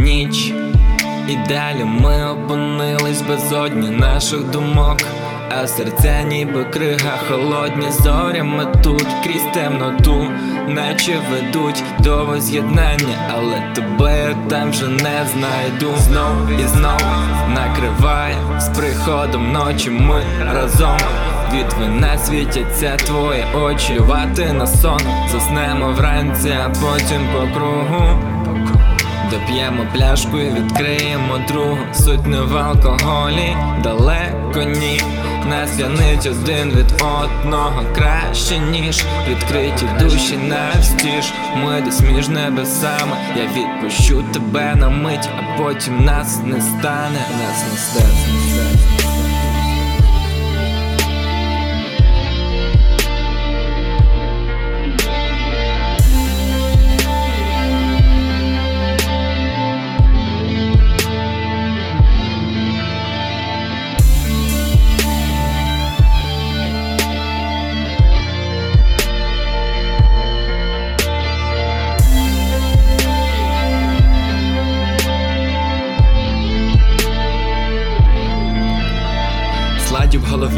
ніч, і далі ми опинились безодні наших думок, а серця ніби крига, холодні зорями тут крізь темноту, наче ведуть до воз'єднання, але тебе я там вже не знайду. Знов і знов накриває з приходом ночі ми разом. Від вина світяться твої очі, Плювати на сон, заснемо вранці, а потім по кругу. Доп'ємо пляшку і відкриємо другу Суть не в алкоголі, далеко ні Нас п'янить один від одного. Краще, ніж відкриті душі навстіж Ми десь між небесами, я відпущу тебе на мить, а потім нас не стане, нас не стане,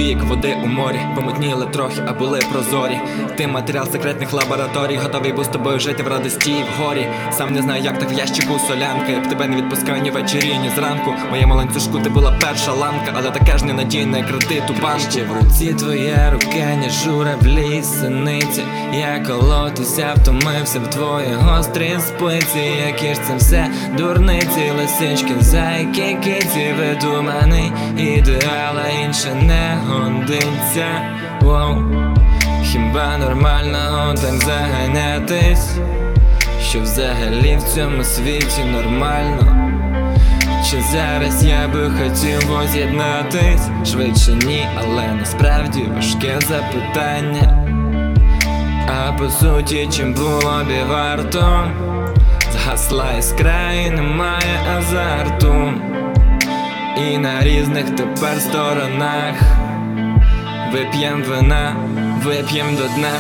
голові, як води у морі, помутніли трохи, а були прозорі. Ти матеріал секретних лабораторій, готовий був з тобою жити в радості і в горі. Сам не знаю, як так в ящику солянка. Я б тебе не відпускаю ні ввечері, ні зранку. Моєму ланцюжку ти була перша ланка, але така ж ненадійна, як крути ту банку. В руці твоя рука, ні журавлі, синиці. Я колотися, втомився в твої гострі спиці. Які ж це все дурниці, лисички, зайки, киці, видуманий ідеала інше не годиться. Воу. Хіба нормально так заганятись? Що взагалі в цьому світі нормально? Чи зараз я би хотів воз'єднатись? Швидше ні, але насправді важке запитання. А по суті, чим було б і варто? Згасла іскра і немає азарту. І на різних тепер сторонах Вип'єм вина, вип'єм до дна